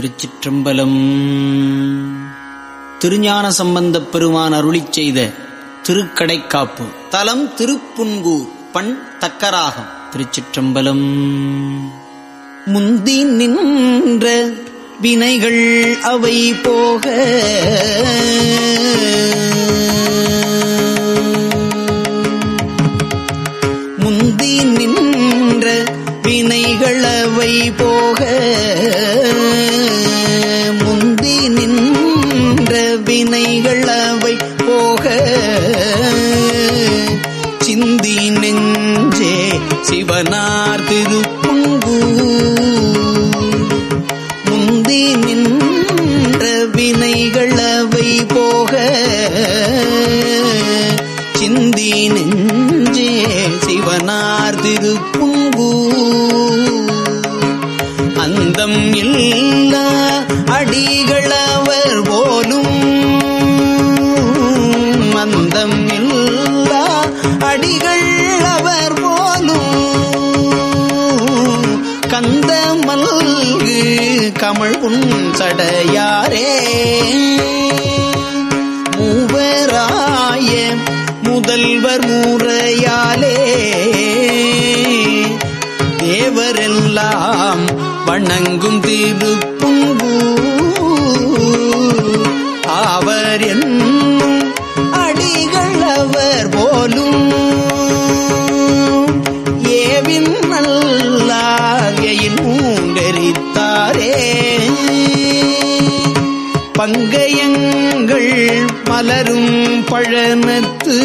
திருச்சிற்றம்பலம். திருஞான சம்பந்தப் பெருமான் அருளிச் செய்த திருக்கடைக்காப்பு. தலம் திருப்புன்கூர் பண் தக்கராகம் திருச்சிற்றம்பலம். முந்தி நின்ற வினைகள் அவை போக வினைகளவை போக முந்தி நின்ற வினைகள் அவை போக சிந்தி நெஞ்சே சிவனார் திருப்புங்கு. முந்தி நின்ற வினைகள் அவை போக சிந்தி நெஞ்சே சிவனார் திருப்புங்கு. கந்த மல்கு கமழ் உன் சடையாரே. மூவராய முதல்வர் மூறையாலே தேவரெல்லாம் வணங்கும் திருப்புங்கு. அவர் என்னும் அடிகள் அவர் போலும். பங்கயங்கள் மலரும் பழனத்து.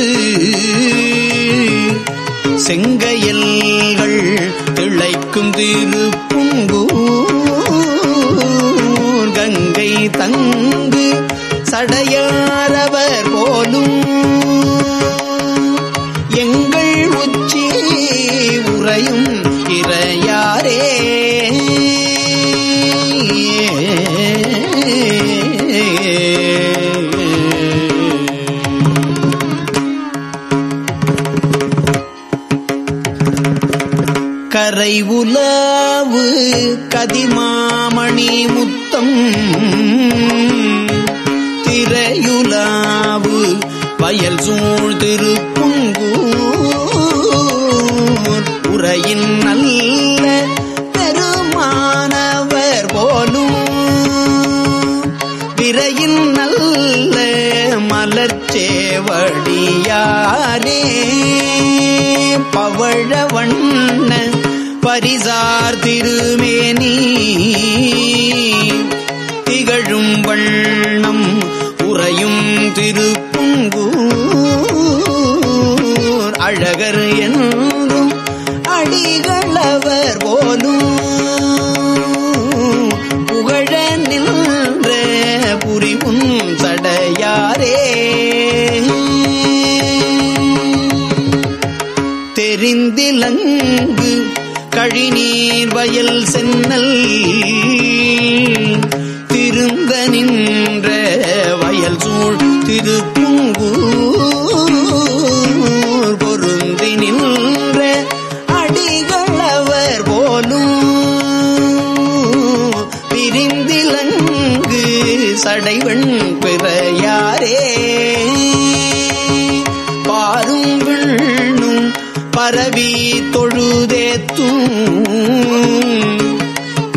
செங்கையல்கள் திளைக்கும் திருப்புங்கூர். கங்கை தங்கு சடையாரவர் கரை உலாவு கதிமாமணி முத்தம். திரையுலாவு வயல் சூழ் திருப்புங்கூர் உரையின் நல்ல பெருமானவர் போலும். விரையின் நல்ல மலர்ச்சேவடியார். பவழ வண்ண பரிசார் திருமேனி. திகழும் வண்ணம் உறையும் திருப்புங்கூர். அழகர் என் தெரிந்திலங்கு கழிநீர் வயல் சென்னல். திருந்த நின்ற வயல் சூழ் திருப்பூர் பொருந்தி நின்ற அடிகளவர் போலும். பிரிந்திலங்கு சடைவன் தொழுதேத்தும்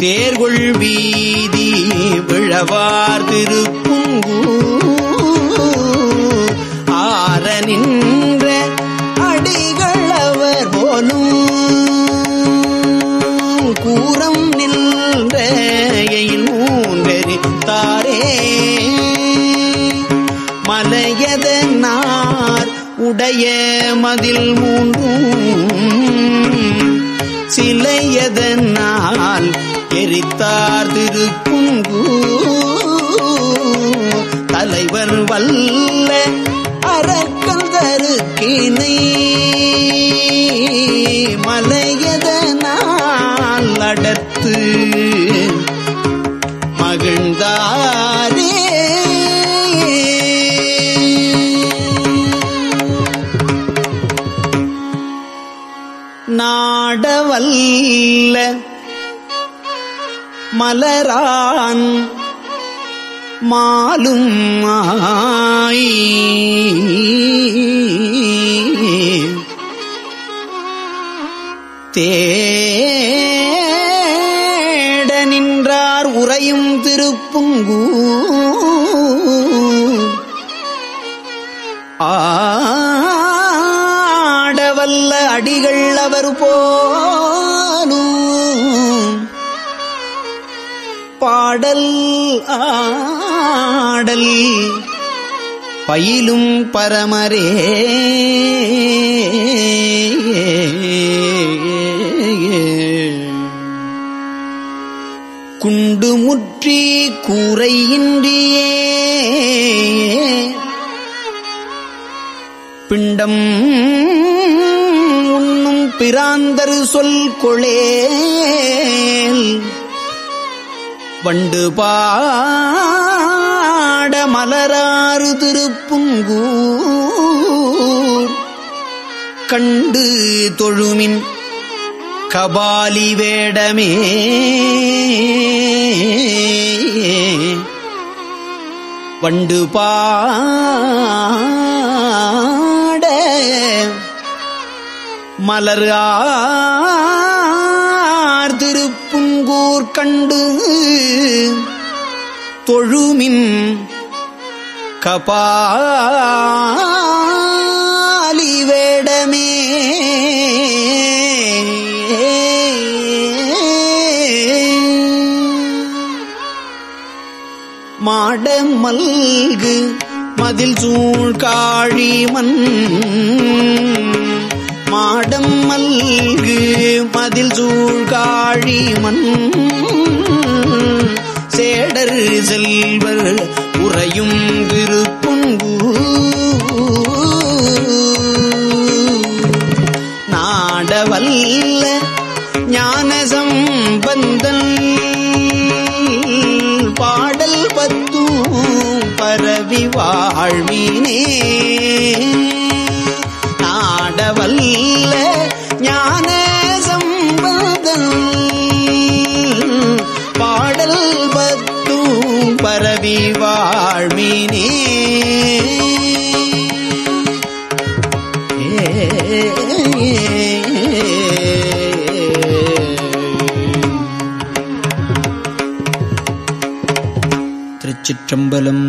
தேர்கொள் வீதி விழவார் திருப்புங்கு ஆர நின்ற அடிகளவர் போலும். கூறம் நின்ற எயில் மூன்றெரித்தாரே. மலையதனார் உடைய மதில் மூன்றும். சிலையதனால் எரித்தார் திருப்புங்கு தலைவர் வல்ல அறக்கல் தருக்கினை. மலை நாடவல்ல மலரான் மாலும் ஆய். தேட நின்றார் உறையும் திருப்புங்கூ அடிகள் அவர் போலும். பாடல் ஆடல் பயிலும் பரமரே. குண்டு முற்றி கூரையின்றியே. பிண்டம் பிராந்தரு சொல் கொளேல். வண்டு பாட மலராறு திருப்புங்கூர். கண்டு தொழுமின் கபாலி வேடமே. வண்டு பா மலர் ஆர் திருப்புங்கூர் கண்டு தொழுமின் கபாலி வேடமே. மாட மல்கு மதில் சூழ் காழிமன் மல்கு மதில் சூழ்காழி மண். சேடர் செல்வர் உறையும் திருப்புங்கு நாடவல்ல ஞானசம் பந்தன் பாடல் பத்தும் பரவி வாழ்வினே. திருச்சிற்றம்பலம்